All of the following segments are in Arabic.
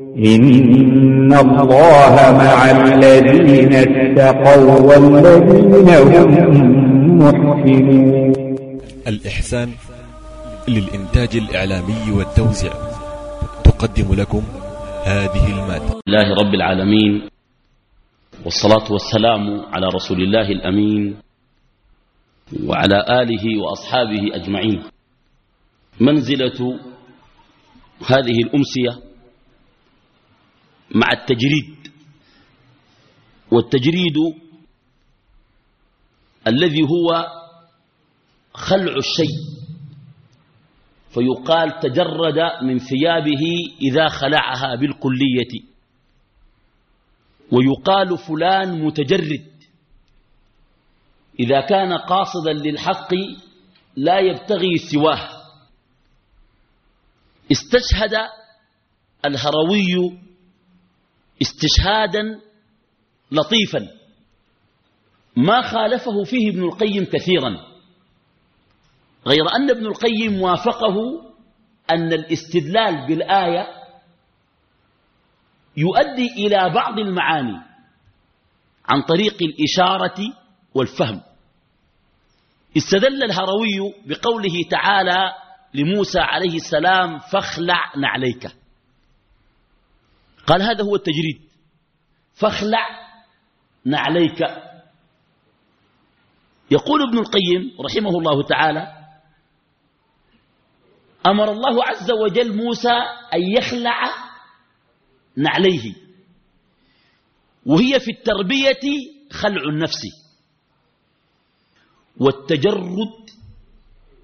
إن الله مع الذين اتقوا والذين هم محسنون الإحسان للإنتاج الإعلامي والتوزيع تقدم لكم هذه المادة. الله رب العالمين والصلاة والسلام على رسول الله الأمين وعلى آله وأصحابه أجمعين. منزلة هذه الأمسية مع التجريد. والتجريد الذي هو خلع الشيء. فيقال تجرد من ثيابه إذا خلعها بالكلية. ويقال فلان متجرد. إذا كان قاصدا للحق لا يبتغي سواه. استشهد الهروي استشهادا لطيفا ما خالفه فيه ابن القيم كثيرا غير أن ابن القيم وافقه أن الاستدلال بالآية يؤدي إلى بعض المعاني عن طريق الإشارة والفهم. استدل الهروي بقوله تعالى لموسى عليه السلام فاخلع نعليك قال هذا هو التجريد. فاخلع نعليك. يقول ابن القيم رحمه الله تعالى أمر الله عز وجل موسى أن يخلع نعليه. وهي في التربية خلع النفس. والتجرد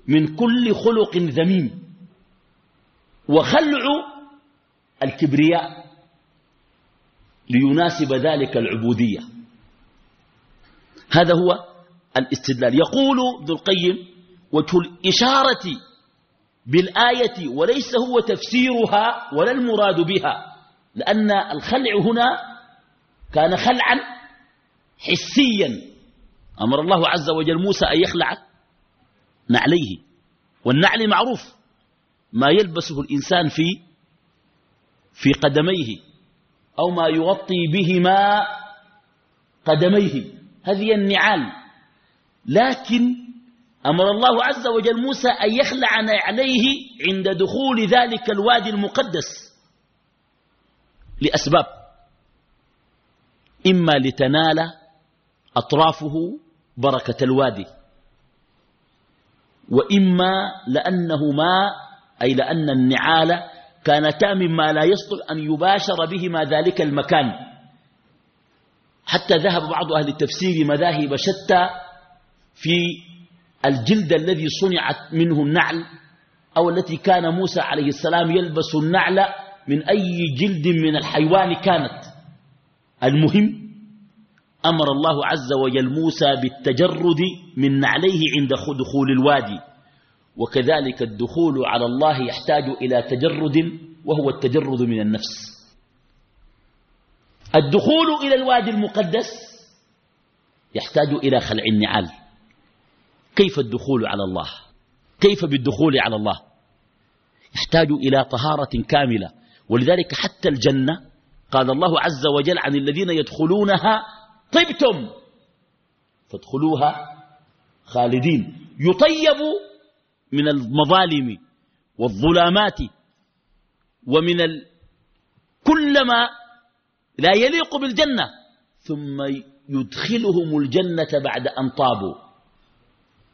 من كل خلق ذميم. وخلع الكبرياء. ليناسب ذلك العبودية. هذا هو الاستدلال. يقول ابن القيم وجه الإشارة بالآية وليس هو تفسيرها ولا المراد بها لأن الخلع هنا كان خلعا حسيا. أمر الله عز وجل موسى أن يخلع نعليه والنعل معروف ما يلبسه الإنسان في في قدميه. أو ما يغطي بهما قدميه. هذه النعال. لكن أمر الله عز وجل موسى أن يخلع عليه عند دخول ذلك الوادي المقدس لأسباب. إما لتنال أطرافه بركة الوادي وإما لأنه ما أي لأن النعال كانتا مما لا يصلح أن يباشر بهما ذلك المكان. حتى ذهب بعض أهل التفسير مذاهب شتى في الجلد الذي صنعت منه النعل أو التي كان موسى عليه السلام يلبس النعل من أي جلد من الحيوان كانت. المهم أمر الله عز وجل موسى بالتجرد من نعليه عند دخول الوادي. وكذلك الدخول على الله يحتاج إلى تجرد وهو التجرد من النفس. الدخول إلى الوادي المقدس يحتاج إلى خلع النعال. كيف الدخول على الله؟ كيف بالدخول على الله؟ يحتاج إلى طهارة كاملة. ولذلك حتى الجنة قال الله عز وجل عن الذين يدخلونها طبتم. فادخلوها خالدين. يطيب من المظالم والظلامات ومن ال... كلما لا يليق بالجنة ثم يدخلهم الجنة بعد أن طابوا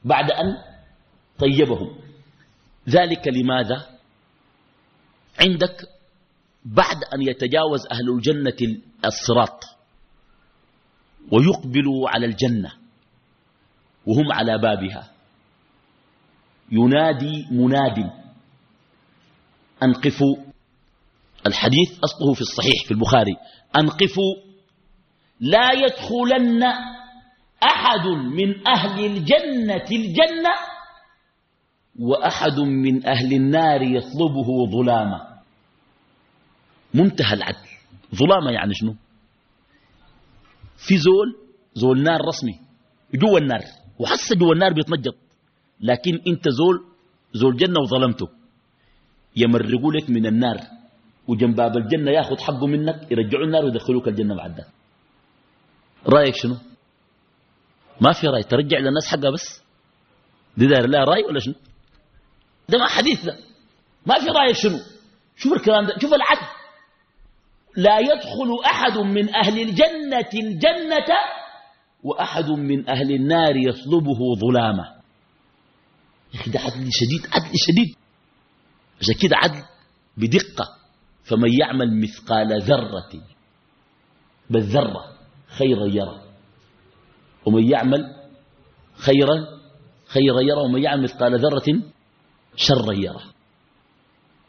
بعد أن طيبهم. ذلك لماذا؟ عندك بعد أن يتجاوز أهل الجنة الصراط ويقبلوا على الجنة وهم على بابها. ينادي مناد. أنقفوا الحديث أصله في الصحيح في البخاري. أنقفوا لا يدخلن أحد من أهل الجنة الجنة وأحد من أهل النار يطلبه ظلاما. منتهى العدل. ظلامة يعني شنو؟ في زول زول نار رسمي جوا النار وحس جوا النار بيتنجط لكن انت زول زول جنة وظلمته. يمرقوا لك من النار وجنب باب الجنة ياخذ حقه منك يرجعوا النار ويدخلوك الجنة بعد ذلك. رأيك شنو؟ ما في رأي. ترجع للناس حقها بس؟ دي دار لا رأي ولا شنو؟ ده ما حديث ده. ما في رأي شنو؟ شوف الكلام ده. شوف العدل لا يدخل أحد من أهل الجنة الجنة وأحد من أهل النار يطلبه ظلامة. أخي ده عدل شديد عدل شديد. عشان كده عدل بدقة. فمن يعمل مثقال ذرة بالذرة خيرا يرى. ومن يعمل خيرا خيرا يرى. ومن يعمل مثقال ذرة شرا يرى.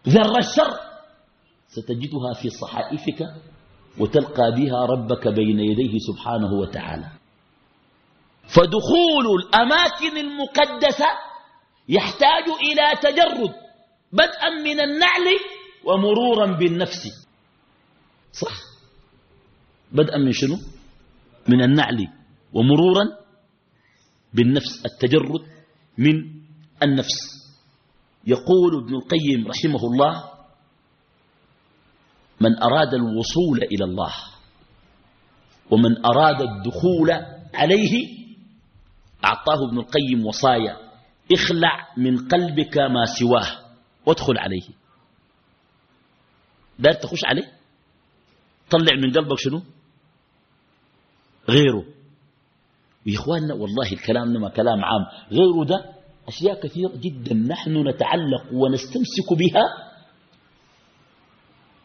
ذر الشر ستجدها في صحائفك وتلقى بها ربك بين يديه سبحانه وتعالى. فدخول الأماكن المقدسة يحتاج إلى تجرد بدءا من النعل ومرورا بالنفس. صح. بدءا من شنو؟ من النعل ومرورا بالنفس التجرد من النفس. يقول ابن القيم رحمه الله من أراد الوصول إلى الله ومن أراد الدخول عليه أعطاه ابن القيم وصايا. اخلع من قلبك ما سواه وادخل عليه. دار تخش عليه؟ طلع من قلبك شنو؟ غيره. يا إخواننا والله الكلام ما كلام عام. غيره ده أشياء كثيرة جدا نحن نتعلق ونستمسك بها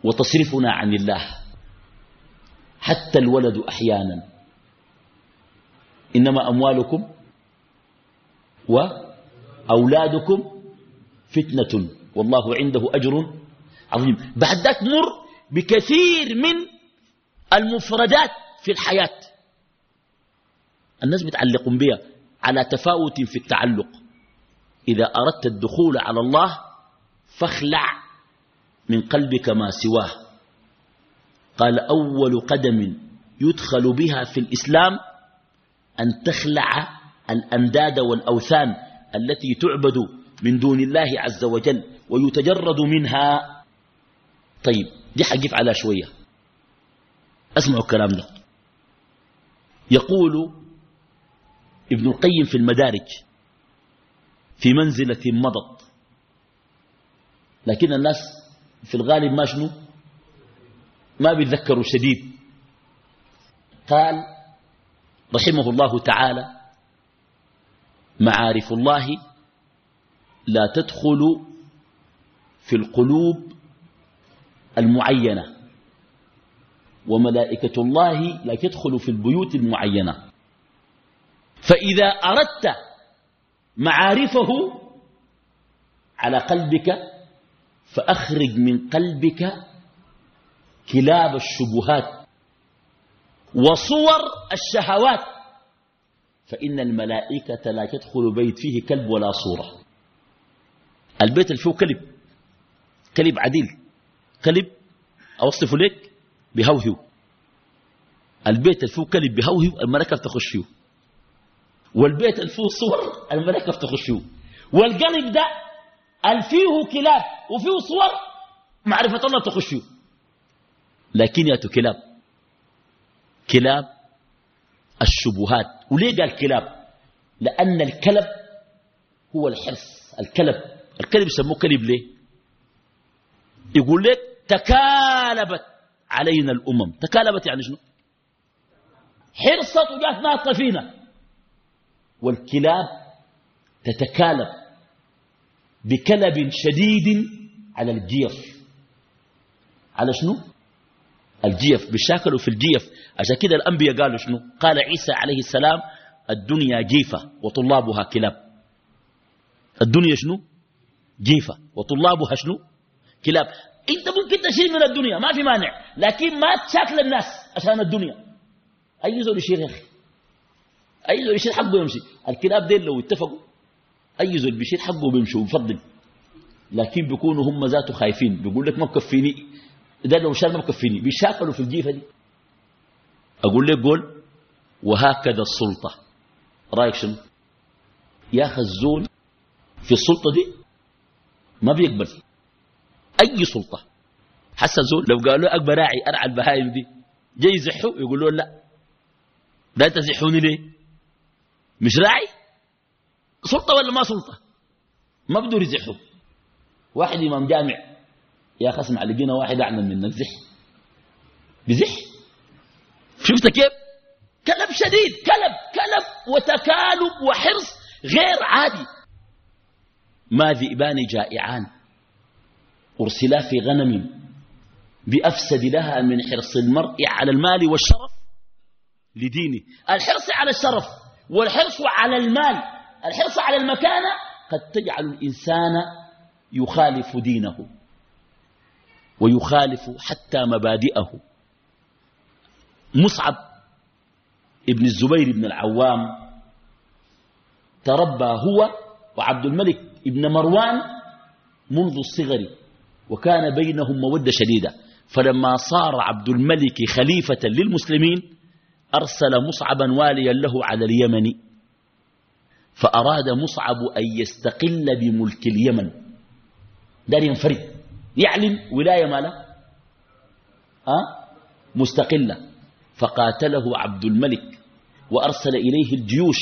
وتصرفنا عن الله. حتى الولد أحيانا. إنما أموالكم وأولادكم فتنة. والله عنده أجر عظيم. بعد ذلك مر بكثير من المفردات في الحياة. الناس بتعلقون بها على تفاوت في التعلق. إذا أردت الدخول على الله فاخلع من قلبك ما سواه. قال أول قدم يدخل بها في الإسلام أن تخلع الأنداد والأوثان. التي تعبد من دون الله عز وجل ويتجرد منها. طيب دي حقف على شوية. أسمعوا الكلام ده. يقول ابن القيم في المدارج في منزلة مضت. لكن الناس في الغالب ما شنو؟ ما بيتذكروا شديد. قال رحمه الله تعالى معارف الله لا تدخل في القلوب المعينة. وملائكة الله لا تدخل في البيوت المعينة. فإذا أردت معارفه على قلبك فأخرج من قلبك كلاب الشبهات وصور الشهوات. فإن الملائكة لا تدخل بيت فيه كلب ولا صورة. البيت اللي فيه كلب كلب عديل كلب أوصفه لك بهوهو. البيت اللي فيه كلب بهوهو الملائكة بتخش فيه. والبيت اللي فيه صور الملائكة بتخش فيه. والقلب ده اللي فيه كلاب وفيه صور معرفة الله تخش فيه. لكن ياتو كلاب كلاب الشبهات. وليه قال كلاب؟ لأن الكلب هو الحرص. الكلب الكلب يسموه كلب ليه؟ يقول لك تكالبت علينا الأمم. تكالبت يعني شنو؟ حرصت وجات ناطة فينا. والكلاب تتكالب بكلب شديد على الجيف على شنو؟ الجيف بيشاكلوا في الجيف. عشان كده الأنبياء قالوا شنو؟ قال عيسى عليه السلام الدنيا جيفة وطلابها كلاب. الدنيا شنو؟ جيفة وطلابها شنو؟ كلاب. انت ممكن تشيل من الدنيا ما في مانع لكن ما تشاكل الناس عشان الدنيا. أي زول يشيل يا أخي؟ أي زول يشيل حقه يمشي الكلاب ديل لو اتفقوا أي زول بيشيل حقه بيمشي ويفضل. لكن بيكونوا هم ذاته خايفين. بيقول لك ما مكفيني ده لو شال ما مكفيني بيشاكلوا في الجيفة دي. أقول لك قول وهكذا السلطة. رأيك شنو؟ يا الزول في السلطة دي ما بيقبل. أي سلطة. حسن زول لو قالوا أكبر راعي أرعى البهايم دي. جاي يزحوا يقول له لا. لا تزحوني ليه؟ مش راعي؟ سلطة ولا ما سلطة؟ ما بدور يزحوا. واحد إمام جامع يا أخي اسمع لقينا واحد أعلم منك زح بزح. شفت كيف؟ كلب شديد. كلب كلب وتكالب وحرص غير عادي. ما ذئبان جائعان. أرسلا في غنم بأفسد لها من حرص المرء على المال والشرف لدينه. الحرص على الشرف والحرص على المال. الحرص على المكانة. قد تجعل الإنسان يخالف دينه. ويخالف حتى مبادئه. مصعب ابن الزبير بن العوام تربى هو وعبد الملك ابن مروان منذ الصغر وكان بينهم مودة شديدة. فلما صار عبد الملك خليفة للمسلمين أرسل مصعبا واليا له على اليمن. فأراد مصعب أن يستقل بملك اليمن. دار ينفرد. يعلن ولاية ما أه؟ مستقلة. فقاتله عبد الملك وأرسل إليه الجيوش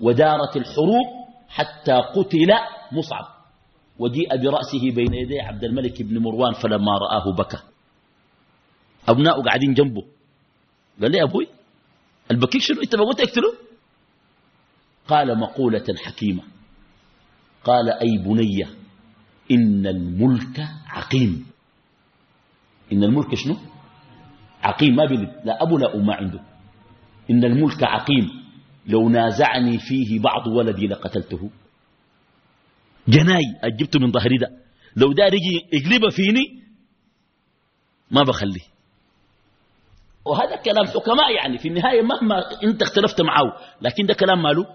ودارت الحروب حتى قتل مصعب. وجيء برأسه بين يدي عبد الملك بن مروان فلما رآه بكى. أبناؤه قاعدين جنبه. قال لي أبوي البكيك شنو؟ أنت بقول تقتله قال مقولة حكيمة. قال أي بني إن الملك عقيم. إن الملك شنو؟ عقيم. ما بلد لا أبو لا أم ما عنده. إن الملك عقيم. لو نازعني فيه بعض ولدي لقتلته. جناي. أجبت من ظهري ده. لو دار يجي يقلبها فيني ما بخليه. وهذا كلام حكماء يعني. في النهاية مهما أنت اختلفت معه لكن ده كلام ماله؟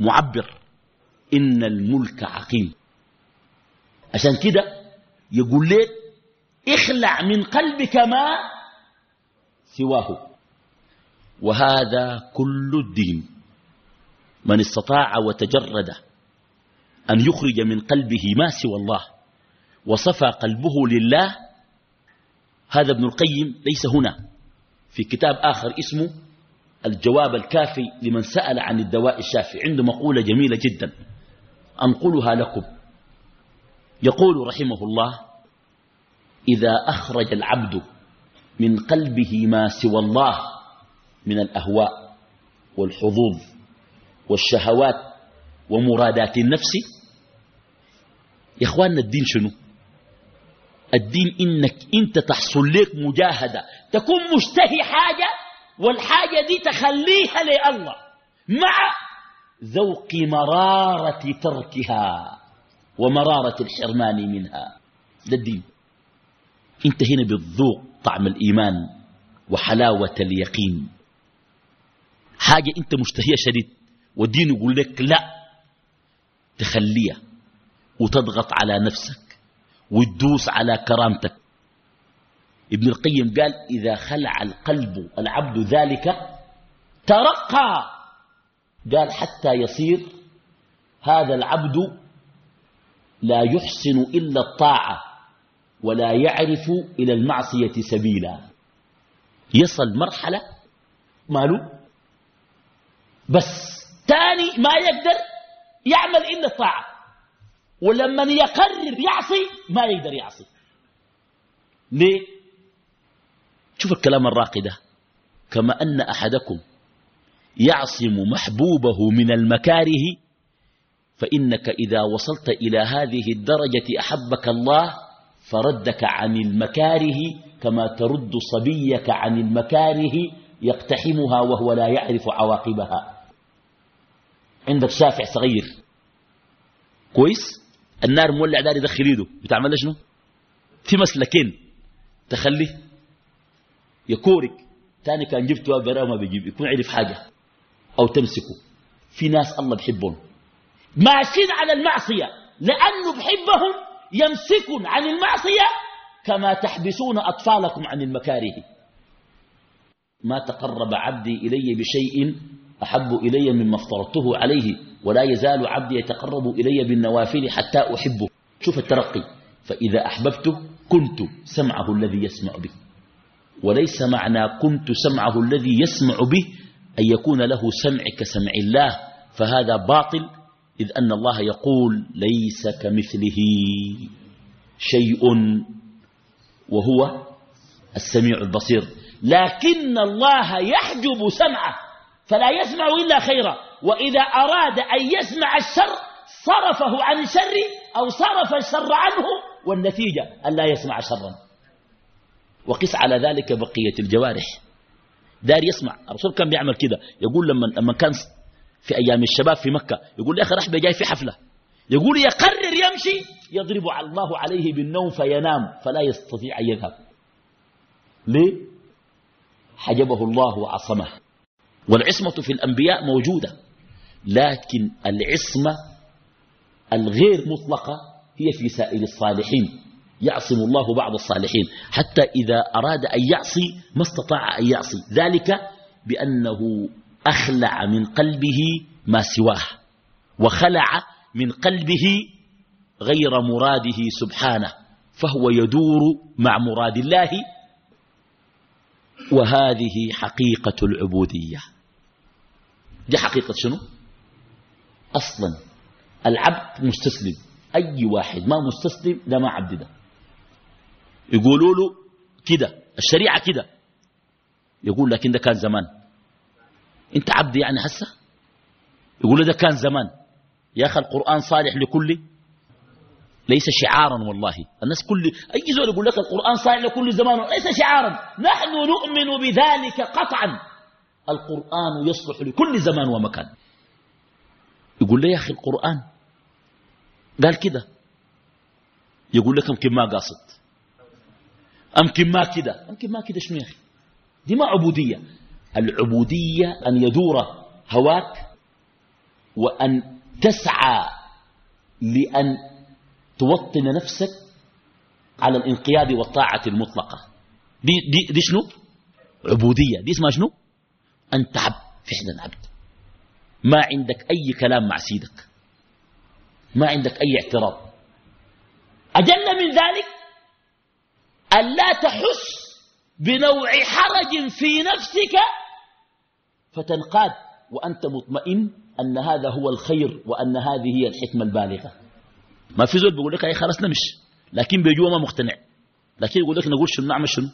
معبر. إن الملك عقيم. عشان كده يقول لك اخلع من قلبك ما سواه. وهذا كل الدين. من استطاع وتجرد أن يخرج من قلبه ما سوى الله وصفى قلبه لله هذا ابن القيم ليس هنا. في كتاب آخر اسمه الجواب الكافي لمن سأل عن الدواء الشافي. عنده مقولة جميلة جدا. أنقلها لكم. يقول رحمه الله إذا أخرج العبد من قلبه ما سوى الله من الأهواء والحظوظ والشهوات ومرادات النفس يا إخواننا الدين شنو؟ الدين إنك أنت تحصل لك مجاهدة تكون مشتهي حاجة والحاجة دي تخليها لله مع ذوق مرارة تركها. ومرارة الحرمان منها. ده الدين. انت هنا بتذوق طعم الإيمان وحلاوة اليقين. حاجة أنت مشتهية شديد والدين يقول لك لا تخليها وتضغط على نفسك وتدوس على كرامتك. ابن القيم قال إذا خلع القلب العبد ذلك ترقى. قال حتى يصير هذا العبد لا يحسن إلا الطاعة ولا يعرف إلى المعصية سبيلا. يصل مرحلة ماله؟ بس تاني ما يقدر يعمل إلا الطاعة. ولما يقرر يعصي ما يقدر يعصي. ليه؟ شوف الكلام الراقي ده. كما أن أحدكم يعصم محبوبه من المكاره فإنك إذا وصلت إلى هذه الدرجة أحبك الله فردك عن المكاره كما ترد صبيك عن المكاره يقتحمها وهو لا يعرف عواقبها. عندك شافع صغير. كويس؟ النار مولع دار يدخل يده. بتعمل شنو؟ في مسلكين. تخليه يكورك. تاني كان جبته برا ما بيجيب. يكون عرف حاجة. أو تمسكه. في ناس الله بحبهم ماشيين على المعصية لأنه بحبهم يمسكون عن المعصية كما تحبسون أطفالكم عن المكاره. ما تقرب عبدي إلي بشيء أحب إلي مما افترضته عليه ولا يزال عبدي يتقرب إلي بالنوافل حتى أحبه. شوف الترقي. فإذا أحببته كنت سمعه الذي يسمع به. وليس معنى كنت سمعه الذي يسمع به أن يكون له سمع كسمع الله فهذا باطل إذ أن الله يقول ليس كمثله شيء وهو السميع البصير. لكن الله يحجب سمعه فلا يسمع إلا خيرا. وإذا أراد أن يسمع الشر صرفه عن الشر أو صرف الشر عنه والنتيجة أن لا يسمع شرا. وقس على ذلك بقية الجوارح. دار يسمع. الرسول كان بيعمل كده. يقول لما, لما كان في أيام الشباب في مكة. يقول لي أخي رحبة جاي في حفلة. يقول يقرر يمشي يضرب الله عليه بالنوم فينام فلا يستطيع أن يذهب. ليه؟ حجبه الله وعصمه. والعصمة في الأنبياء موجودة لكن العصمة الغير مطلقة هي في سائر الصالحين. يعصم الله بعض الصالحين. حتى إذا أراد أن يعصي ما استطاع أن يعصي. ذلك بأنه أخلع من قلبه ما سواه وخلع من قلبه غير مراده سبحانه فهو يدور مع مراد الله. وهذه حقيقة العبودية. دي حقيقة شنو؟ أصلا العبد مستسلم أي واحد ما مستسلم ده ما عبد ده. يقولوا له كده الشريعة كده. يقول لكن ده كان زمان. انت عبد يعني هسه؟ يقول له ده كان زمان. يا أخي القرآن صالح لكل؟ ليس شعارا والله. الناس كل أي زول يقول لك القرآن صالح لكل زمان ليس شعارا. نحن نؤمن بذلك قطعا. القرآن يصلح لكل زمان ومكان. يقول لي يا أخي القرآن قال كده. يقول لك يمكن ما قاصد. أمكن ما كده. أمكن ما كده شنو يا أخي؟ دي ما عبودية. العبودية أن يدور هواك وأن تسعى لأن توطن نفسك على الانقياد والطاعة المطلقة. دي, دي, دي شنو؟ عبودية. دي اسمها شنو؟ أنت عبد فعلا عبد. ما عندك أي كلام مع سيدك. ما عندك أي اعتراض. أجل من ذلك أن لا تحس بنوع حرج في نفسك فتنقاد وأنت مطمئن أن هذا هو الخير وأن هذه هي الحكمة البالغة. ما في زول بيقول لك أي خلاص نمش لكن بيجوا ما مقتنع. لكن يقول لك نقول شنو؟ نعمل شنو؟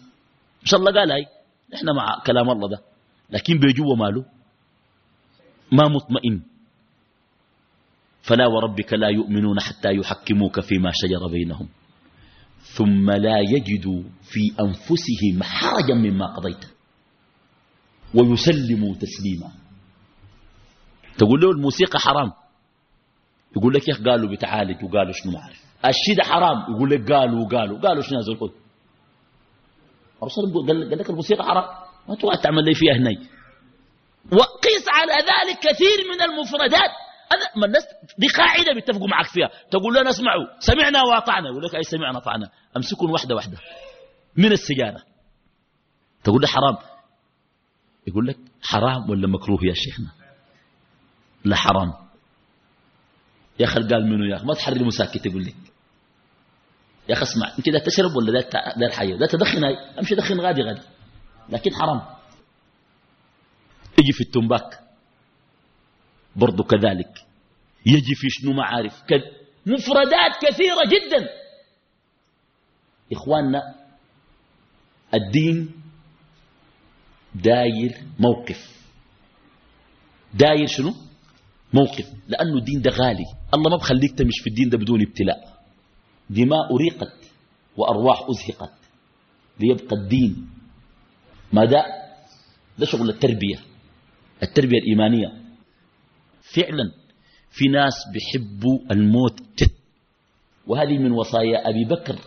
إن شاء الله قال هاي. نحن مع كلام الله ده. لكن بيجوا ماله؟ ما مطمئن. فلا وربك لا يؤمنون حتى يحكموك فيما شجر بينهم. ثم لا يجدوا في أنفسهم حرجا مما قضيت. ويسلموا تسليما. تقول له الموسيقى حرام. يقول لك يا أخي قالوا بتعالج وقالوا شنو ما عارف الشيء ده حرام. يقول لك قالوا وقالوا. قالوا شنو هذا الخذ الرسول قال لك الموسيقى حرام. ما تقعد تعمل لي فيها هني وقيس على ذلك كثير من المفردات. أنا ما الناس دي قاعدة بيتفقوا معك فيها. تقول لنا اسمعوا سمعنا وأطعنا. يقول لك أي سمعنا وأطعنا. أمسكون واحدة واحدة. من السجارة تقول له حرام. يقول لك حرام ولا مكروه يا شيخنا لا حرام. يا أخي قال منه يا أخي؟ ما تحرر مساكت يقول لك. يا أخي اسمع أنت ده تشرب ولا ده ده الحياة ده تدخن هاي أمشي دخن غادي غادي. لكن حرام. يجي في التنباك. برضو كذلك. يجي في شنو؟ معارف مفردات كثيرة جدا. إخواننا الدين داير موقف. داير شنو؟ موقف. لأنه الدين ده غالي. الله ما بخليك تمش في الدين ده بدون ابتلاء. دماء أريقت وأرواح أزهقت ليبقى الدين. ما ده ده شغل التربية. التربية الإيمانية. فعلا في ناس بيحبوا الموت جد. وهذه من وصايا أبي بكر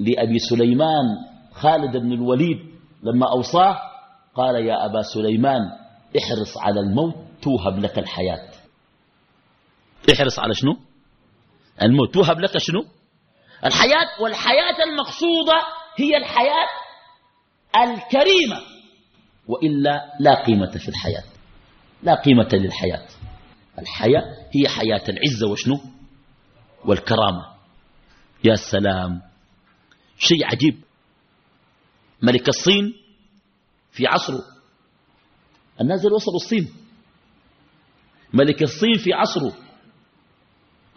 لأبي سليمان خالد بن الوليد لما أوصاه قال يا أبا سليمان احرص على الموت توهب لك الحياة. احرص على شنو؟ الموت توهب لك شنو؟ الحياة والحياة المقصودة هي الحياة الكريمة وإلا لا قيمة في الحياة. لا قيمة للحياة. الحياة هي حياة العزة وشنو؟ والكرامة. يا سلام شيء عجيب. ملك الصين في عصره. الناس اللي وصلوا الصين. ملك الصين في عصره.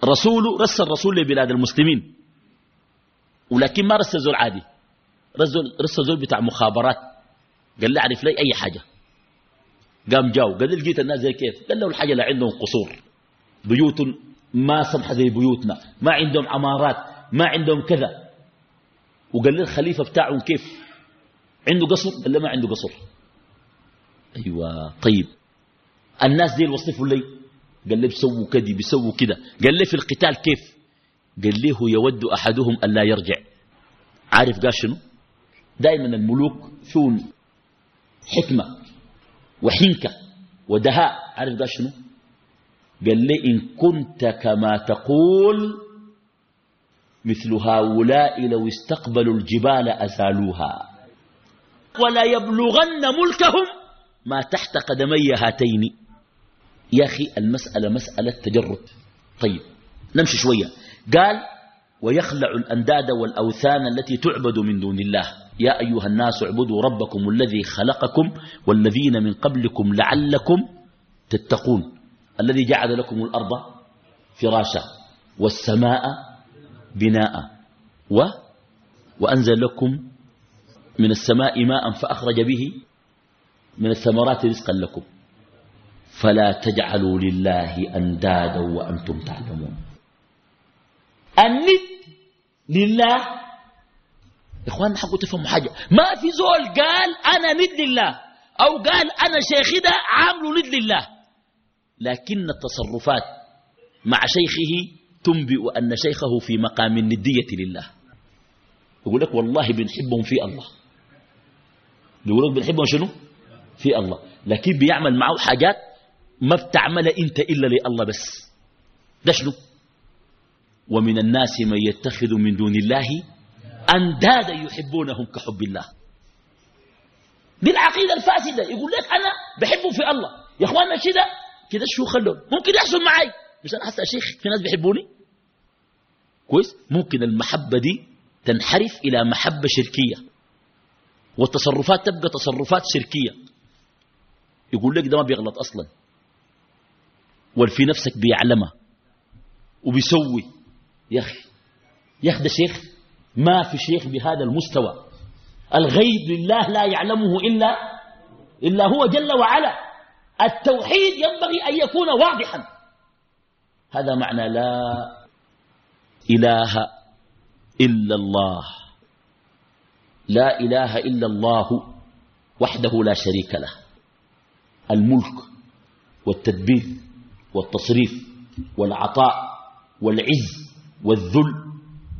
رسوله رسل رسول لبلاد المسلمين. ولكن ما رسل زول عادي. رسل, رسل زول بتاع مخابرات. قال لي أعرف لي أي حاجة. قام جاو. قال لي لقيت الناس زي كيف؟ قال له الحاجة لا عندهم قصور. بيوت ما سمح زي بيوتنا. ما عندهم عمارات. ما عندهم كذا. وقال لي الخليفة بتاعهم كيف؟ عنده قصر قال لي ما عنده قصر؟ أيوه طيب. الناس دي وصفوا لي. قال لي بيسووا كذي بيسووا كده قال لي في القتال كيف؟ قال لي هو يود أحدهم الا يرجع. عارف قال شنو؟ دائما الملوك فيهم حكمة وحنكة ودهاء. عارف قال شنو؟ قال لي إن كنت كما تقول مثل هؤلاء لو استقبلوا الجبال أزالوها. ولا يبلغن ملكهم ما تحت قدمي هاتين. يا أخي المسألة مسألة تجرد. طيب نمشي شوية. قال ويخلع الأنداد والأوثان التي تعبد من دون الله. يا أيها الناس اعبدوا ربكم الذي خلقكم والذين من قبلكم لعلكم تتقون. الذي جعل لكم الأرض فراشا والسماء بناء و وأنزل لكم من السماء ماء فأخرج به من الثمرات رزقا لكم. فلا تجعلوا لله أندادا وأنتم تعلمون. الند لله. إخواننا حقوا تفهموا حاجة. ما في زول قال أنا ند لله أو قال أنا شيخي ده عامل ند لله. لكن التصرفات مع شيخه تنبئ أن شيخه في مقام الندية لله. يقول لك والله بنحبهم في الله. يقول لك بنحبهم شنو؟ في الله. لكن بيعمل معه حاجات ما بتعمل انت إلا لله بس. ده شنو؟ ومن الناس من يتخذ من دون الله أندادا يحبونهم كحب الله. دي العقيدة الفاسدة. يقول لك أنا بحبه في الله. يا أخوانا كده كده شو خلون ممكن يحصل معي مش أنا حتى شيخ في ناس بيحبوني؟ كويس؟ ممكن المحبة دي تنحرف إلى محبة شركية. والتصرفات تبقى تصرفات شركية. يقول لك ده ما بيغلط أصلا. والفي نفسك بيعلمها وبيسوي. يا أخي يا أخي ده شيخ ما في شيخ بهذا المستوى. الغيب لله لا يعلمه إلا, إلا هو جل وعلا. التوحيد ينبغي أن يكون واضحا. هذا معنى لا إله إلا الله. لا إله إلا الله وحده لا شريك له. الملك والتدبير والتصريف والعطاء والعز والذل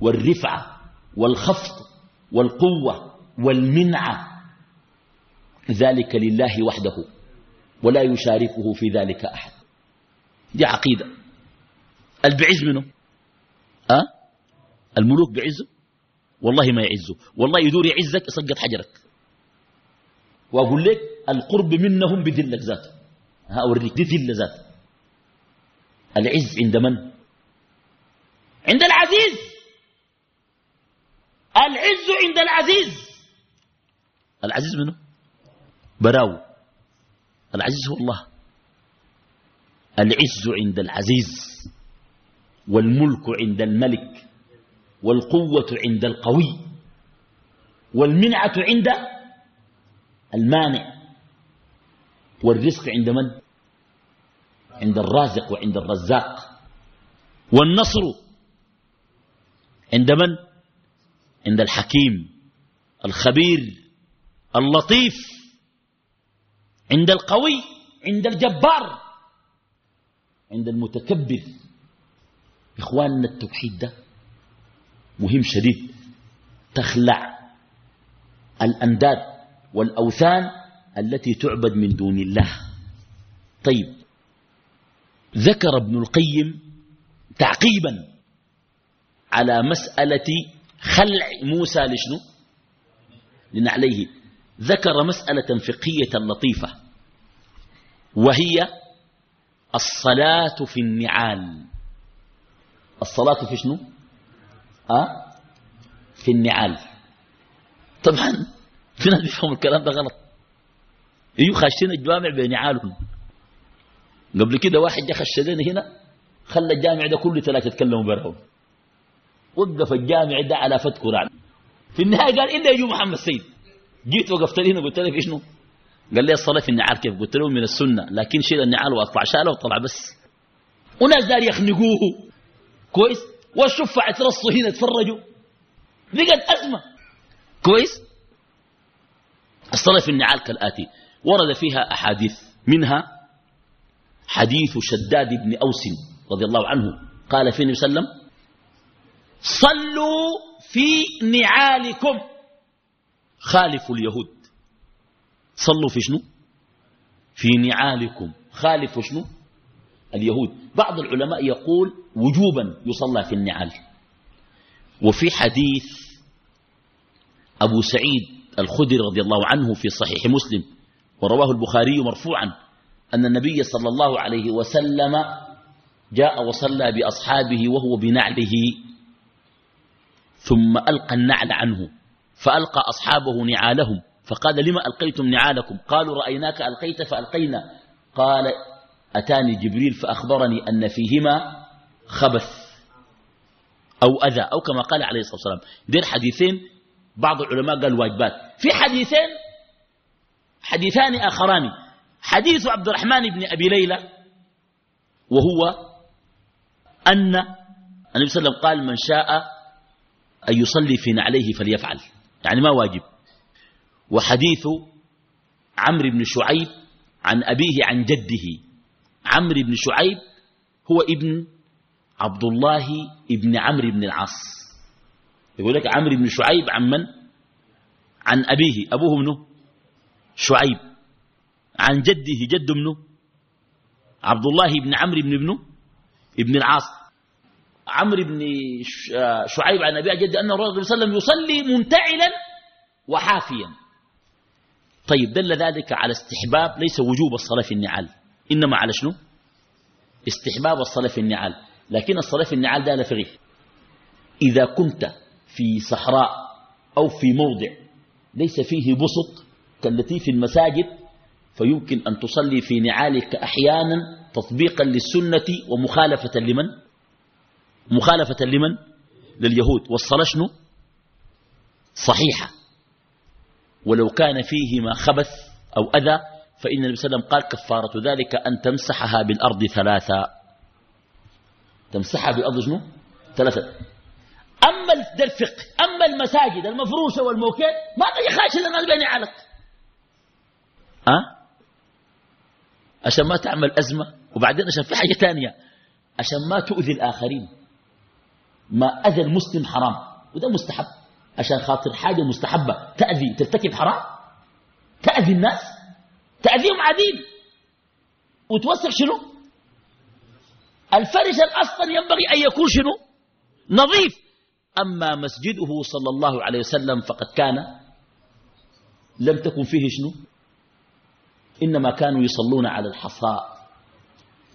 والرفعة والخفض والقوة والمنعة. ذلك لله وحده ولا يشاركه في ذلك أحد. دي عقيدة. البعز منه. أه؟ الملوك بعزه؟ والله ما يعزه. والله يدور يعزك يسقط حجرك. وأقول لك القرب منهم بذلك ذاته. ها دي ذل ذاته. العز عند من؟ عند العزيز. العز عند العزيز. العزيز منه براو. العزيز هو الله. العز عند العزيز. والملك عند الملك. والقوة عند القوي والمنعة عند المانع والرزق عند من؟ عند الرازق وعند الرزاق والنصر عند من؟ عند الحكيم الخبير اللطيف عند القوي عند الجبار عند المتكبر. إخواننا التوحيد ده مهم شديد. تخلع الأنداد والأوثان التي تعبد من دون الله. طيب ذكر ابن القيم تعقيبا على مسألة خلع موسى لشنو؟ لنعليه ذكر مسألة فقهية لطيفة وهي الصلاة في النعال. الصلاة في شنو؟ أه؟ في النعال. طبعا في ناس بيفهموا الكلام ده غلط. يجوا خاشين الجوامع بنعالهم قبل كده واحد جا خشدنا هنا خلى الجامع ده كله ثلاثة يتكلموا برهم وقف الجامع ده على فتك رعد في النهاية قال إلا يجوا محمد سيد. جيت وقفت لي هنا قلت في شنو قال لي الصلاة في النعال كيف؟ قلت له من السنة. لكن شيل النعال واطلع شالة وطلع بس. وناس دار يخنقوه. كويس؟ والشفع يترصوا هنا يتفرجوا بقت أزمة. كويس؟ الصلاة في النعال كالآتي. ورد فيها أحاديث. منها حديث شداد بن أوس رضي الله عنه. قال في النبي صلى الله عليه وسلم صلوا في نعالكم. خالفوا اليهود. صلوا في شنو؟ في نعالكم. خالفوا شنو؟ اليهود. بعض العلماء يقول وجوبا يصلى في النعال وفي حديث أبو سعيد الخدري رضي الله عنه في صحيح مسلم ورواه البخاري مرفوعا أن النبي صلى الله عليه وسلم جاء وصلى بأصحابه وهو بنعله ثم ألقى النعل عنه فألقى أصحابه نعالهم فقال لما ألقيتم نعالكم؟ قالوا رأيناك ألقيت فألقينا. قال أتاني جبريل فأخبرني أن فيهما خبث أو أذى أو كما قال عليه الصلاة والسلام. دير حديثين بعض العلماء قال واجبات. في حديثين حديثان آخران. حديث عبد الرحمن بن أبي ليلى وهو أن النبي صلى الله عليه وسلم قال من شاء أن يصلي في نعليه فليفعل. يعني ما واجب. وحديث عمرو بن شعيب عن أبيه عن جده. عمرو بن شعيب هو ابن عبد الله ابن عمرو بن العاص. يقول لك عمرو بن شعيب عن من؟ عن أبيه. أبوه منه شعيب. عن جده جد منه عبد الله بن عمرو بن ابنه ابن العاص. عمرو بن شعيب عن أبيه جد أن الرسول صلى الله عليه وسلم يصلي منتعلا وحافيا. طيب دل ذلك على استحباب ليس وجوب الصلاة في النعال. إنما على شنو؟ استحباب الصلاة في النعال. لكن الصلاة في النعال ده لفغيه إذا كنت في صحراء أو في موضع ليس فيه بسط كالتي في المساجد فيمكن أن تصلي في نعالك أحيانا تطبيقا للسنة ومخالفة لمن؟ مخالفة لمن؟ لليهود. والصلاة شنو؟ صحيحة. ولو كان فيهما خبث أو أذى فإن النبي صلى الله عليه وسلم قال كفارة ذلك أن تمسحها بالأرض ثلاثة. تمسحها بالأرض شنو؟ ثلاثة. أما الفقه أما المساجد المفروشة والموكيت ما تجي خاشي الناس بين علك أه؟ عشان ما تعمل أزمة وبعدين عشان في حاجة ثانية عشان ما تؤذي الآخرين. ما أذى المسلم حرام وده مستحب. عشان خاطر حاجة مستحبة. تأذي ترتكب حرام؟ تأذي الناس؟ تأذيهم عديد. وتوسخ شنو؟ الفرش الأصلا ينبغي أن يكون شنو؟ نظيف. أما مسجده صلى الله عليه وسلم فقد كان لم تكن فيه شنو؟ إنما كانوا يصلون على الحصاء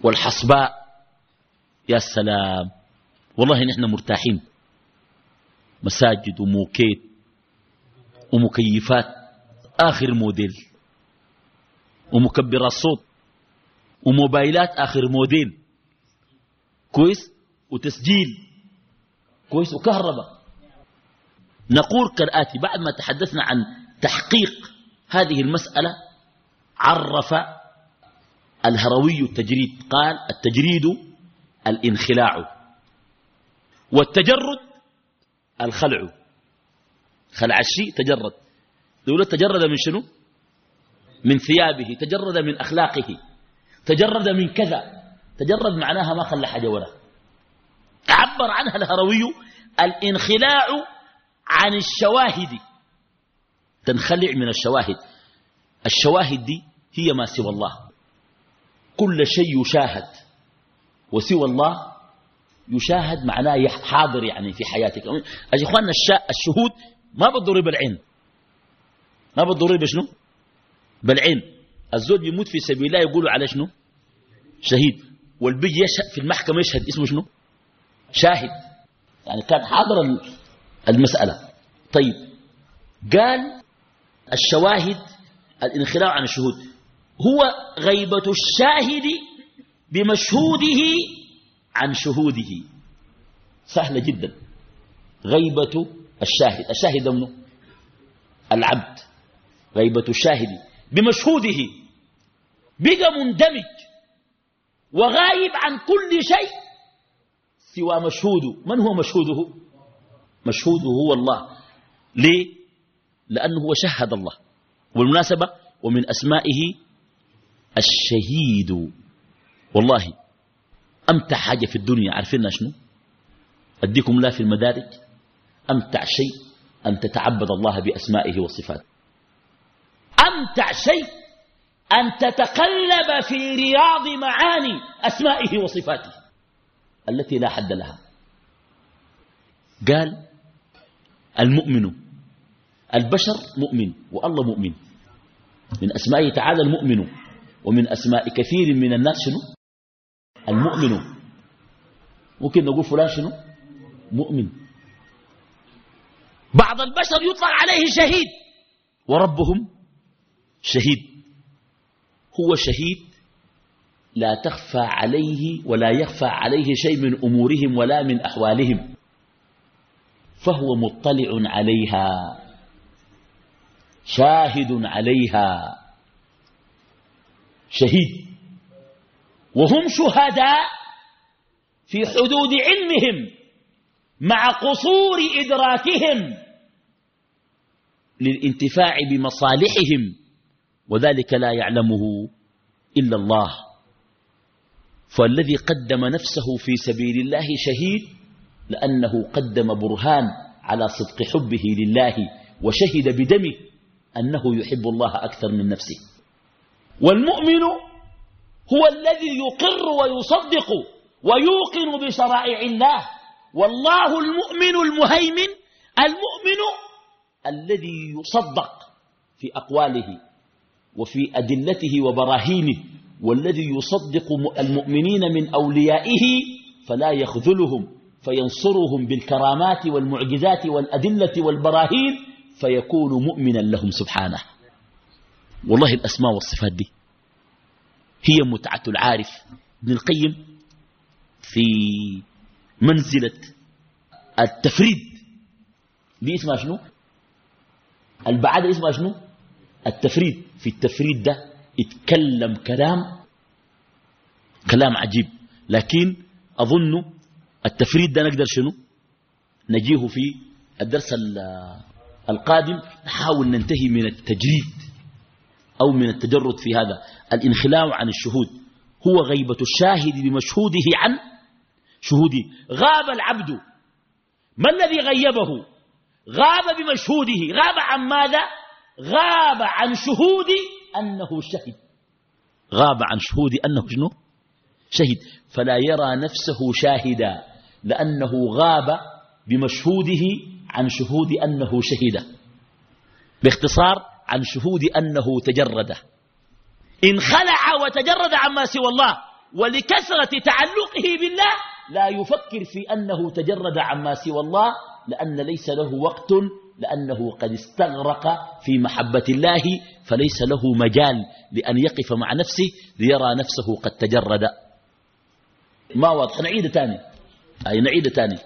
والحصباء. يا سلام. والله نحن مرتاحين. مساجد وموكيت ومكيفات. آخر موديل. ومكبرات صوت وموبايلات آخر موديل كويس؟ وتسجيل. كويس؟ وكهرباء. نقول كالآتي بعد ما تحدثنا عن تحقيق هذه المسألة عرف الهروي التجريد. قال التجريد الانخلاع والتجرد الخلع. خلع الشيء تجرد. يقول تجرد من شنو؟ من ثيابه تجرد من أخلاقه تجرد من كذا تجرد معناها ما خلى حاجة ولا عبر عنها الهروي الانخلاع عن الشواهد. تنخلع من الشواهد. الشواهد دي هي ما سوى الله. كل شيء يشاهد وسوى الله يشاهد معناه حاضر يعني في حياتك. أجي إخواننا الشهود ما بالضروري بالعين ما بالضروري بشنو بالعين الزول يموت في سبيل الله يقولوا على شنو؟ شهيد. والبي يشهد في المحكمة يشهد اسمه شنو؟ شاهد. يعني كان حاضر المسألة. طيب. قال الشواهد الانخلاع عن الشهود. هو غيبة الشاهد بمشهوده عن شهوده. سهلة جدا. غيبة الشاهد. الشاهد منه العبد. غيبة الشاهد. بمشهوده بقى مندمج وغايب عن كل شيء سوى مشهوده. من هو مشهوده؟ مشهوده هو الله. ليه؟ لأنه هو شهد الله. والمناسبة ومن أسمائه الشهيد. والله أمتع حاجة في الدنيا عارفين شنو؟ أديكم لا في المدارج أمتع شيء أن تتعبد الله بأسمائه وصفاته. أمتع شيء أن تتقلب في رياض معاني أسمائه وصفاته التي لا حد لها. قال المؤمن البشر مؤمن والله مؤمن. من أسمائه تعالى المؤمن ومن أسماء كثير من الناس شنو؟ المؤمن. ممكن نقول فلان شنو؟ مؤمن. بعض البشر يطلق عليه شهيد وربهم شهيد. هو شهيد لا تخفى عليه ولا يخفى عليه شيء من أمورهم ولا من أحوالهم فهو مطلع عليها شاهد عليها. شهيد. وهم شهداء في حدود علمهم مع قصور إدراكهم للانتفاع بمصالحهم. وذلك لا يعلمه إلا الله. فالذي قدم نفسه في سبيل الله شهيد لأنه قدم برهان على صدق حبه لله وشهد بدمه أنه يحب الله أكثر من نفسه. والمؤمن هو الذي يقر ويصدق ويوقن بشرائع الله. والله المؤمن المهيمن المؤمن الذي يصدق في أقواله وفي أدلته وبراهينه والذي يصدق المؤمنين من أوليائه فلا يخذلهم فينصرهم بالكرامات والمعجزات والأدلة والبراهين فيكون مؤمنا لهم سبحانه. والله الأسماء والصفات دي هي متعة العارف. ابن القيم في منزلة التفريد دي اسمها شنو؟ البعادة اسمها شنو؟ التفريد. في التفريد ده يتكلم كلام كلام عجيب. لكن أظن التفريد ده نقدر شنو؟ نجيه في الدرس القادم. نحاول ننتهي من التجريد أو من التجرد في هذا. الانخلاع عن الشهود. هو غيبة الشاهد بمشهوده عن شهوده. غاب العبد. ما الذي غيبه؟ غاب بمشهوده. غاب عن ماذا؟ غاب عن شهود أنه شهد. غاب عن شهود أنه شنو؟ شهد. فلا يرى نفسه شاهدا لأنه غاب بمشهوده عن شهود أنه شهد. باختصار عن شهود أنه تجرد. إن خلع وتجرد عما سوى الله ولكثرة تعلقه بالله لا يفكر في أنه تجرد عما سوى الله لأن ليس له وقت لأنه قد استغرق في محبة الله فليس له مجال لأن يقف مع نفسه ليرى نفسه قد تجرد. ما واضح نعيد تاني. أي نعيد تاني.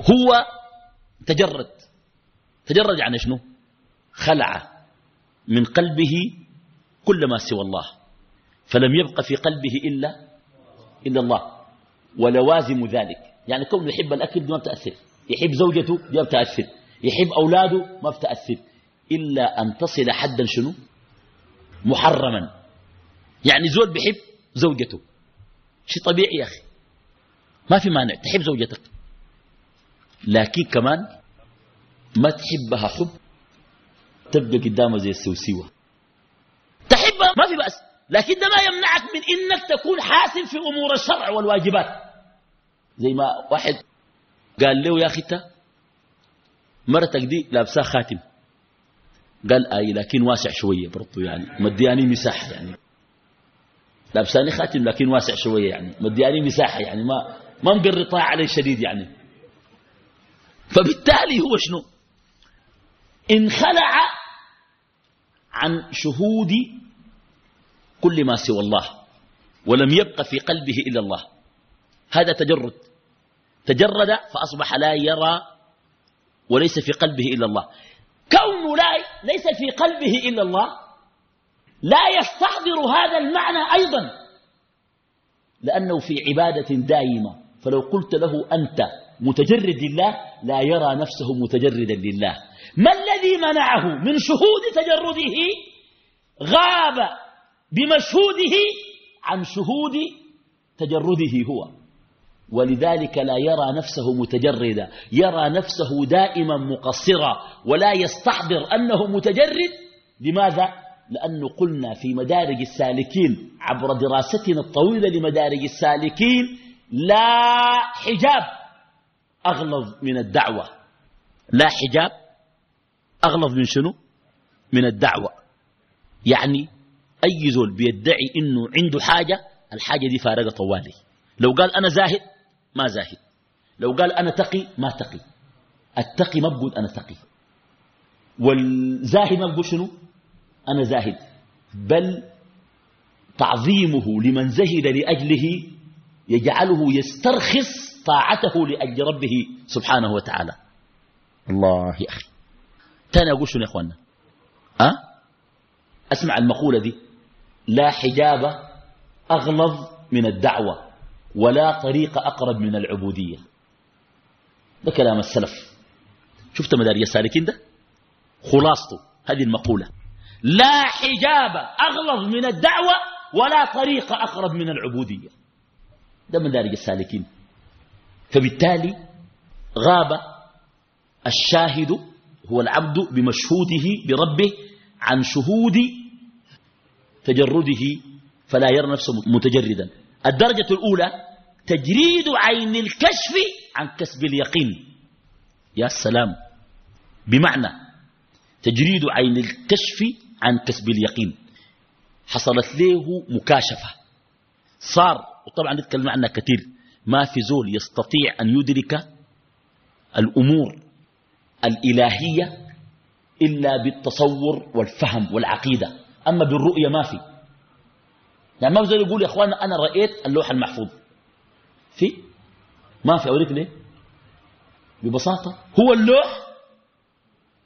هو تجرد. تجرد عن شنو؟ خلع من قلبه كل ما سوى الله. فلم يبق في قلبه إلا إلا الله. ولوازم ذلك. يعني كونه يحب الأكل ما بتأثر يحب زوجته ما بتأثر يحب أولاده ما بتأثر. إلا أن تصل حدا شنو؟ محرما. يعني زول بيحب زوجته. شيء طبيعي يا أخي. ما في مانع. تحب زوجتك. لكن كمان ما تحبها حب تبقى قدامها زي السوسيوة. تحبها؟ ما في بأس. لكن ده ما يمنعك من إنك تكون حاسم في أمور الشرع والواجبات. زي ما واحد قال له يا أخي مرتك دي لابساه خاتم. قال اي لكن واسع شوية برضو يعني. مدياني مساحة يعني. لابساني خاتم لكن واسع شوية يعني. مدياني مساحة يعني. ما ما مقرطاه علي شديد يعني. فبالتالي هو شنو؟ انخلع عن شهود كل ما سوى الله ولم يبق في قلبه إلا الله. هذا تجرد. تجرد فأصبح لا يرى وليس في قلبه إلا الله. كون لا ليس في قلبه إلا الله لا يستحضر هذا المعنى أيضا. لأنه في عبادة دائمة. فلو قلت له أنت متجرد لله لا يرى نفسه متجردا لله. ما الذي منعه من شهود تجرده؟ غاب بمشهوده عن شهود تجرده هو. ولذلك لا يرى نفسه متجردا يرى نفسه دائما مقصرا ولا يستحضر أنه متجرد لماذا؟ لأنه قلنا في مدارج السالكين عبر دراستنا الطويلة لمدارج السالكين لا حجاب أغلظ من الدعوة لا حجاب أغلظ من شنو؟ من الدعوة يعني أي زول بيدعي إنه عنده حاجة الحاجة دي فارقة طوالي لو قال أنا زاهد ما زاهد لو قال أنا تقي ما تقي. التقي ما بقول أنا تقي. والزاهد ما بقول شنو؟ أنا زاهد بل تعظيمه لمن زهد لأجله يجعله يسترخص طاعته لأجل ربه سبحانه وتعالى. الله يا أخي. تاني أقول شنو يا أخوانا أه؟ أسمع المقولة دي. لا حجاب أغلظ من الدعوة. ولا طريق أقرب من العبودية. ده كلام السلف. شفت مداري السالكين ده؟ خلاصته هذه المقولة. لا حجاب أغلظ من الدعوة ولا طريق أقرب من العبودية. ده مدارج السالكين فبالتالي غاب الشاهد هو العبد بمشهوده بربه عن شهود تجرده فلا يرى نفسه متجردا. الدرجة الأولى تجريد عين الكشف عن كسب اليقين. يا سلام. بمعنى تجريد عين الكشف عن كسب اليقين. حصلت له مكاشفة. صار وطبعا نتكلم عنها كثير. ما في زول يستطيع أن يدرك الأمور الإلهية إلا بالتصور والفهم والعقيدة. أما بالرؤية ما في. يعني ما بزول يقول يا أخوانا أنا رأيت اللوح المحفوظ. في ما في أوريك ليه؟ ببساطة هو اللوح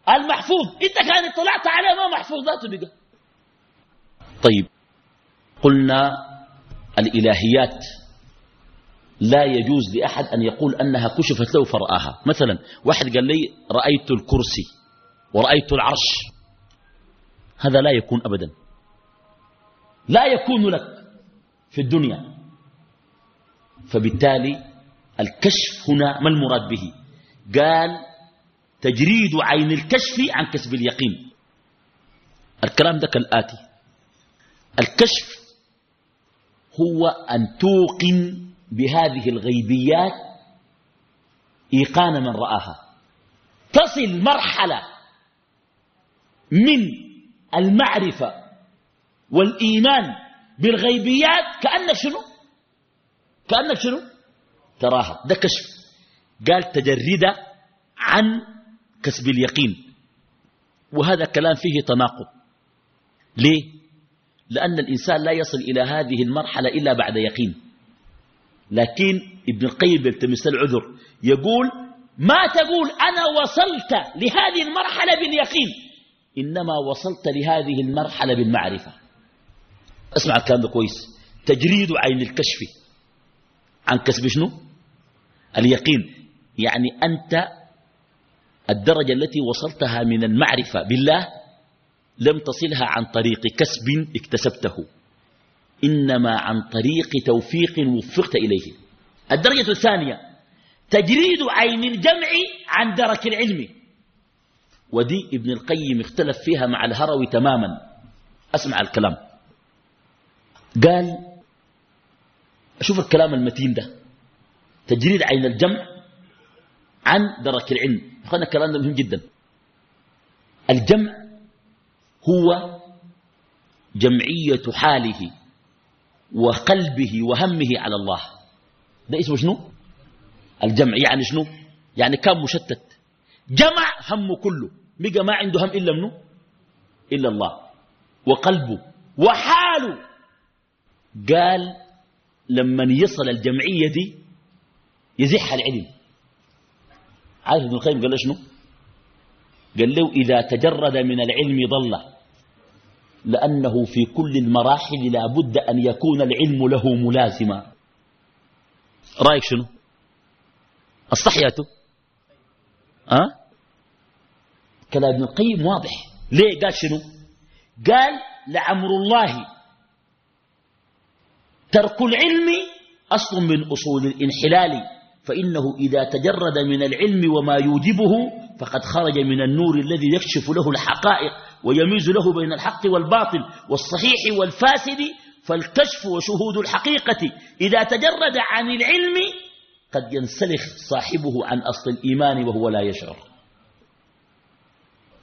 المحفوظ. إنت كان اطلعت عليه ما محفوظ ذاته بقى طيب قلنا الإلهيات لا يجوز لأحد أن يقول أنها كشفت له فرآها. مثلا واحد قال لي رأيت الكرسي ورأيت العرش. هذا لا يكون أبدا. لا يكون لك في الدنيا. فبالتالي الكشف هنا ما المراد به؟ قال تجريد عين الكشف عن كسب اليقين. الكلام ده كالآتي. الكشف هو أن توقن بهذه الغيبيات إيقان من رآها. تصل مرحلة من المعرفة والإيمان بالغيبيات كأنك شنو؟ كأنك شنو؟ تراها. ده كشف. قال تجرد عن كسب اليقين. وهذا كلام فيه تناقض. ليه؟ لأن الإنسان لا يصل إلى هذه المرحلة إلا بعد يقين. لكن ابن القيم بيلتمس العذر. يقول ما تقول أنا وصلت لهذه المرحلة باليقين؟ إنما وصلت لهذه المرحلة بالمعرفة. اسمع الكلام ده كويس. تجريد عين الكشف. عن كسب شنو؟ اليقين. يعني أنت الدرجة التي وصلتها من المعرفة بالله لم تصلها عن طريق كسب اكتسبته. إنما عن طريق توفيق وفقت إليه. الدرجة الثانية تجريد عين الجمع عن درك العلم. ودي ابن القيم اختلف فيها مع الهروي تماما. أسمع الكلام. قال أشوف الكلام المتين ده. تجريد عين الجمع عن درك العلم. أخذنا الكلام ده مهم جدا. الجمع هو جمعية حاله وقلبه وهمه على الله. ده اسمه شنو؟ الجمع. يعني شنو؟ يعني كان مشتت. جمع همه كله. بقى ما عنده هم إلا منه إلا الله. وقلبه. وحاله. قال لما يصل الجمعية دي يزح العلم. عارف ابن القيم قال له شنو؟ قال له إذا تجرد من العلم ضل لأنه في كل المراحل لا بد أن يكون العلم له ملازما رأيك شنو؟ الصحياته أه؟ كلام ابن القيم واضح. ليه؟ قال شنو؟ قال لعمر الله ترك العلم أصل من أصول الانحلال فإنه إذا تجرد من العلم وما يوجبه فقد خرج من النور الذي يكشف له الحقائق ويميز له بين الحق والباطل والصحيح والفاسد فالكشف وشهود الحقيقة إذا تجرد عن العلم قد ينسلخ صاحبه عن أصل الإيمان وهو لا يشعر.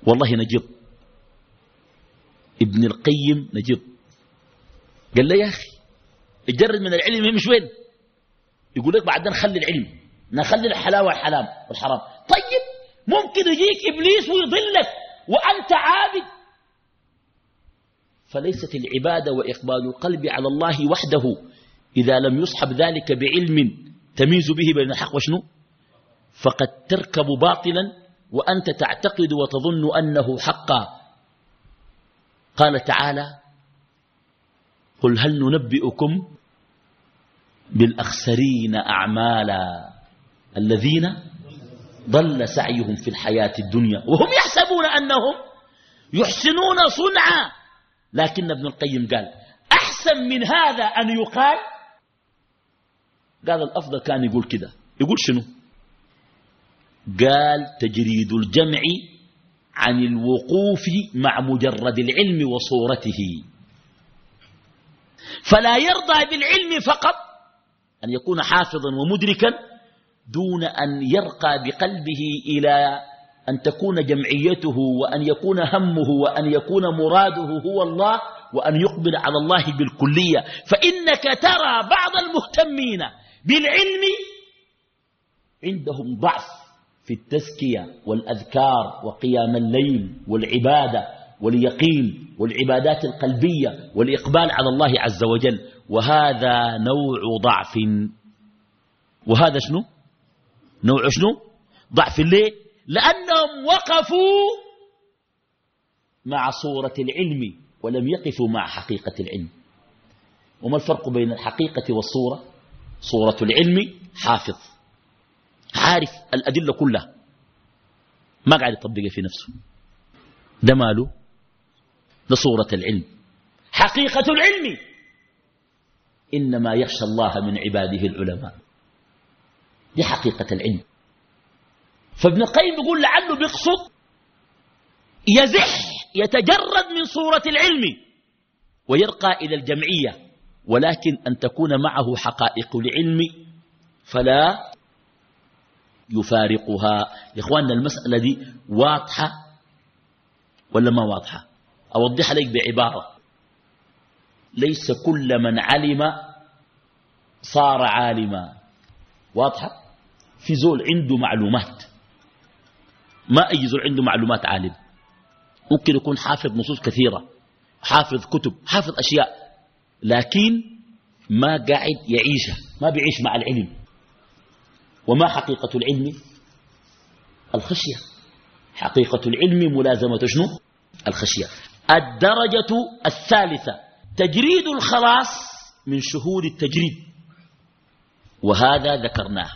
والله نجد ابن القيم نجد قال له يا أخي يجرد من العلم يمشي وين؟ يقول لك بعدين خلي العلم. نخلي الحلاوة والحلام والحرام. طيب ممكن يجيك إبليس ويضلك وأنت عابد. فليست العبادة وإقبال القلب على الله وحده إذا لم يصحب ذلك بعلم تميز به بين الحق وشنو؟ فقد تركب باطلا وأنت تعتقد وتظن أنه حقا. قال تعالى قل هل ننبئكم بالأخسرين أعمالا الذين ضل سعيهم في الحياة الدنيا. وهم يحسبون أنهم يحسنون صنعا. لكن ابن القيم قال أحسن من هذا أن يقال قال الأفضل كان يقول كده. يقول شنو؟ قال تجريد الجمع عن الوقوف مع مجرد العلم وصورته. فلا يرضى بالعلم فقط أن يكون حافظا ومدركا دون أن يرقى بقلبه إلى أن تكون جمعيته وأن يكون همه وأن يكون مراده هو الله وأن يقبل على الله بالكلية. فإنك ترى بعض المهتمين بالعلم عندهم ضعف في التزكية والأذكار وقيام الليل والعبادة واليقين والعبادات القلبية والإقبال على الله عز وجل. وهذا نوع ضعف. وهذا شنو؟ نوع شنو؟ ضعف. ليه؟ لأنهم وقفوا مع صورة العلم ولم يقفوا مع حقيقة العلم. وما الفرق بين الحقيقة والصورة؟ صورة العلم حافظ عارف الأدلة كلها. ما قاعد يطبقها في نفسه. ده ماله؟ ده صورة العلم. حقيقة العلم. إنما يخشى الله من عباده العلماء دي حقيقة العلم. فابن القيم يقول لعله بيقصد يزح يتجرد من صورة العلم ويرقى إلى الجمعية ولكن أن تكون معه حقائق العلم فلا يفارقها. يا إخواننا المسألة دي واضحة ولا ما واضحة؟ أوضح لك بعبارة. ليس كل من علم صار عالما. واضحة؟ في زول عنده معلومات. ما أي زول عنده معلومات عالم. ممكن يكون حافظ نصوص كثيرة حافظ كتب حافظ أشياء لكن ما قاعد يعيشها ما بيعيش مع العلم. وما حقيقة العلم؟ الخشية. حقيقة العلم ملازمة شنو؟ الخشية. الدرجة الثالثة. تجريد الخلاص من شهور التجريد. وهذا ذكرناه.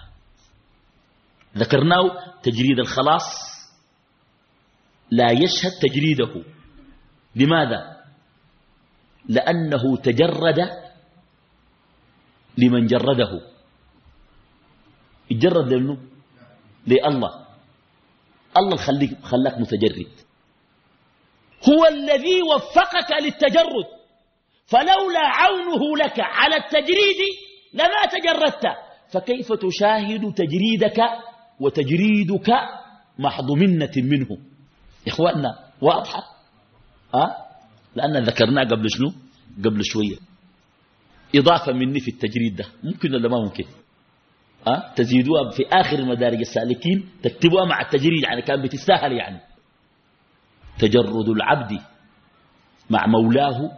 ذكرناه تجريد الخلاص. لا يشهد تجريده. لماذا؟ لأنه تجرد لمن جرده. يتجرد لأنه؟ لله. الله خليك خلاك متجرد. هو الذي وفقك للتجرد. فلولا عونه لك على التجريد لما تجردت. فكيف تشاهد تجريدك وتجريدك محض منة منه؟ إخواننا واضحة؟ أه؟ لأن ذكرناه قبل شنو؟ قبل شوية. إضافة مني في التجريد ده. ممكن ولا ما ممكن؟ أه؟ تزيدوها في آخر مدارج السالكين تكتبوها مع التجريد يعني كان بتستاهل يعني. تجرد العبد مع مولاه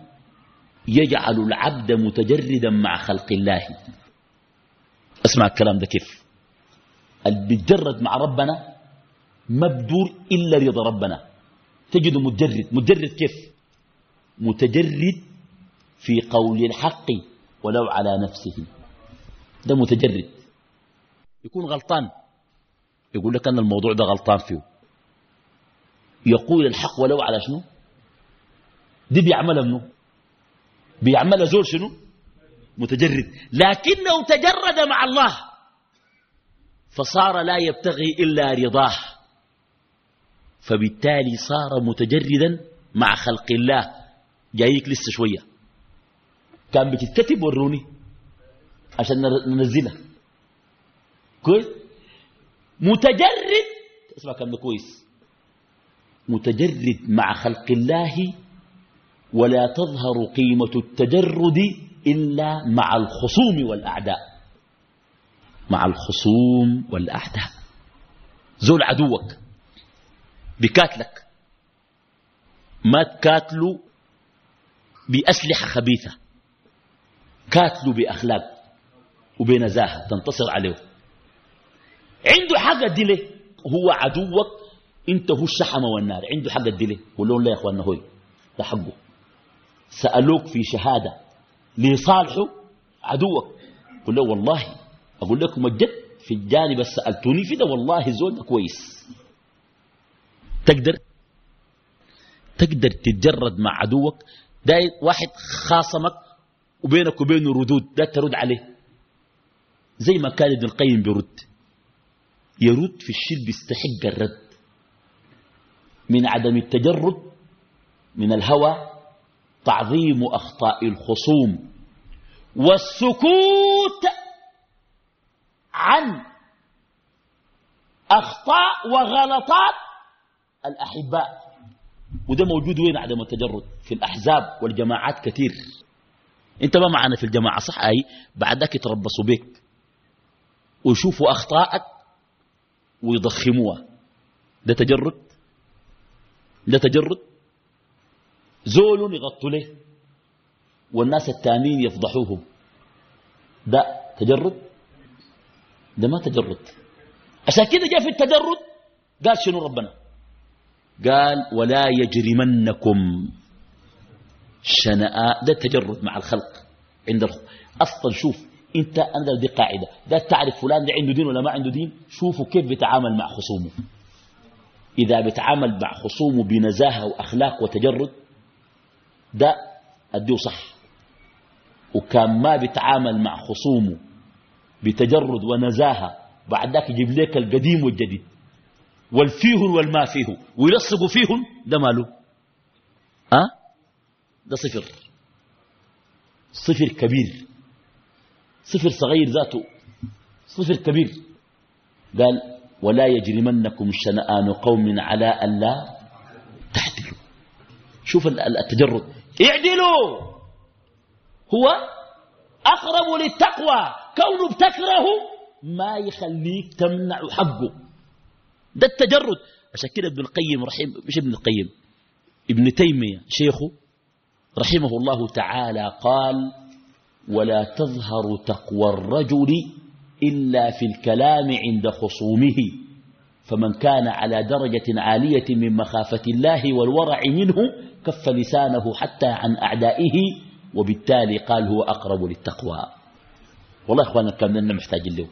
يجعل العبد متجردا مع خلق الله. أسمع الكلام ده كيف؟ اللي بيتجرد مع ربنا ما بدور إلا رضا ربنا. تجده متجرد. متجرد كيف؟ متجرد في قول الحق ولو على نفسه. ده متجرد. يكون غلطان. يقول لك أن الموضوع ده غلطان فيه. يقول الحق ولو على شنو؟ دي بيعملها منه بيعملها زول شنو؟ متجرد. لكنه تجرد مع الله. فصار لا يبتغي إلا رضاه. فبالتالي صار متجردا مع خلق الله. جايك لسه شوية. كان بتتكتب وروني عشان ننزلها. كويس؟ متجرد اسمع كلام كويس. متجرد مع خلق الله ولا تظهر قيمة التجرد إلا مع الخصوم والأعداء. مع الخصوم والأعداء. زول عدوك بكاتلك. ما تكاتلوا بأسلحة خبيثة. كاتلوا بأخلاق وبنزاهة تنتصر عليه. عنده حق الدلة. هو عدوك انت هو الشحمة والنار. عنده حق قول لهم لا يا إخواننا هوي ده حقه. سألوك في شهادة لصالحه عدوك. قل له والله. أقول لكم الجد في الجانب سألتوني في ده والله الزول ده كويس. تقدر تقدر تتجرد مع عدوك. ده واحد خاصمك وبينك وبينه ردود ده ترد عليه. زي ما كان ابن القيم بيرد. يرد في الشيء بيستحق الرد. من عدم التجرد من الهوى تعظيم أخطاء الخصوم والسكوت عن أخطاء وغلطات الأحباء. وده موجود وين؟ عدم التجرد. في الأحزاب والجماعات كثير. انت ما معنا في الجماعة صح؟ أي بعدك يتربصوا بك. ويشوفوا أخطاءك ويضخموها. ده تجرد؟ ده تجرد؟ زول يغطوا له والناس التانيين يفضحوهم. ده تجرد؟ ده ما تجرد. عشان كده جاء في التجرد قال شنو ربنا؟ قال ولا يجرمنكم شنآ ده التجرد مع الخلق عند الخ... أصلا شوف أنت أنا دي قاعدة. ده تعرف فلان ده عنده دين ولا ما عنده دين؟ شوفوا كيف بيتعامل مع خصومه. إذا بيتعامل مع خصومه بنزاهة وأخلاق وتجرد ده اديه صح. وكان ما بيتعامل مع خصومه بتجرد ونزاهة. بعد ذاك يجيب لك القديم والجديد. والفيه والما فيه. ويلصقوا فيهم ده ماله. أه؟ ده صفر. صفر كبير. صفر صغير ذاته. صفر كبير. قال ولا يجرمنكم شنآن قوم على أن لا تعدلوا شوف التجرد. اعدلوا هو أقرب للتقوى. كونه بتكره ما يخليك تمنع حقه. ده التجرد. عشان كده ابن القيم رحيم مش ابن القيم ابن تيمية شيخه رحمه الله تعالى قال ولا تظهر تقوى الرجل إلا في الكلام عند خصومه. فمن كان على درجة عالية من مخافة الله والورع منه كف لسانه حتى عن أعدائه وبالتالي قال هو أقرب للتقوى. والله أخوانا كان محتاجين له.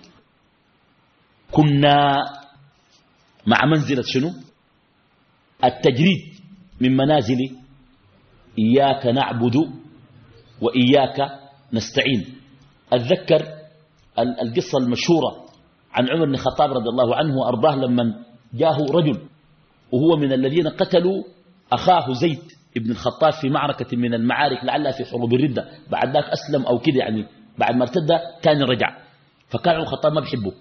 كنا مع منزلة شنو؟ التجريد من منازل إياك نعبد وإياك نستعين. أتذكر القصة المشهورة عن عمر بن الخطاب رضي الله عنه وأرضاه لما جاه رجل وهو من الذين قتلوا أخاه زيد ابن الخطاب في معركة من المعارك لعلها في حروب الردة. بعد ذاك أسلم أو كده يعني بعد ما ارتد كان رجع. فكان عمر الخطاب ما بيحبه.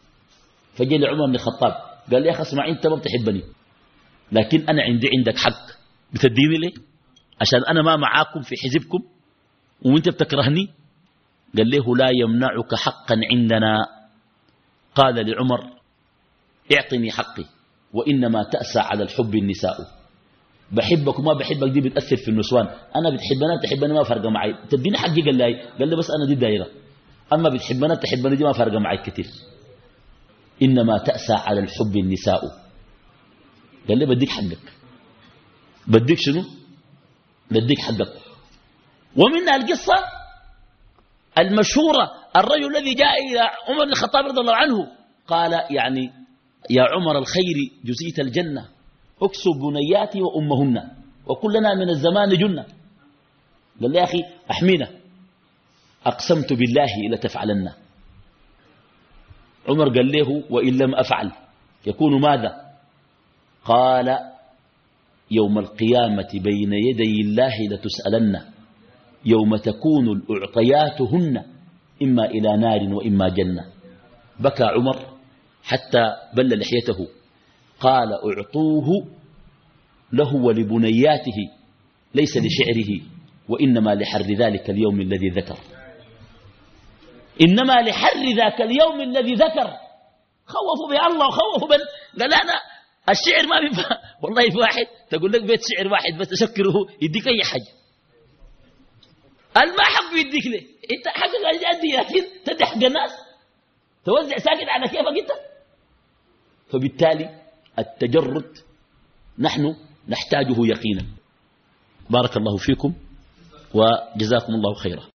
فجاء لعمر بن الخطاب قال لي يا أخي اسمع أنت ما بتحبني. لكن أنا عندي عندك حق. بتديني ليه؟ عشان أنا ما معاكم في حزبكم وأنت بتكرهني؟ قال له لا يمنعك حقا عندنا. قال لعمر اعطني حقي وإنما تأسى على الحب النساء. بحبك وما بحبك دي بتأثر في النسوان. أنا بتحبنا بتحبني ما فرق معي. تديني حقي؟ قال لي قال لي بس أنا دي دايرة. أما بتحبنا بتحبني دي ما فرق معي كثير إنما تأسى على الحب النساء. قال لي بديك حقك. بديك شنو؟ بديك حقك. ومنها القصة المشهورة الرجل الذي جاء إلى عمر بن الخطاب رضي الله عنه قال يعني يا عمر الخير جزيت الجنة اكسب بنياتي وأمهن وكلنا من الزمان جنة. قال يا أخي أحمينا أقسمت بالله لتفعلن. عمر قال له وإن لم أفعل يكون ماذا؟ قال يوم القيامة بين يدي الله لتسألن. يوم تكون الأعطيات هن إما إلى نار وإما جنة. بكى عمر حتى بل لحيته. قال أعطوه له ولبنياته ليس لشعره وإنما لحر ذلك اليوم الذي ذكر. إنما لحر ذاك اليوم الذي ذكر. خوفوا به الله وخوفوا بل قال أنا الشعر ما بينفع والله في واحد تقول لك بيت شعر واحد بس تشكره يديك أي حاجة. الما حق يديك ليه انت حقك أدي لكن تدي حق الناس. توزع ساكت على كيفك انت. فبالتالي التجرد نحن نحتاجه يقينا. بارك الله فيكم وجزاكم الله خيرا.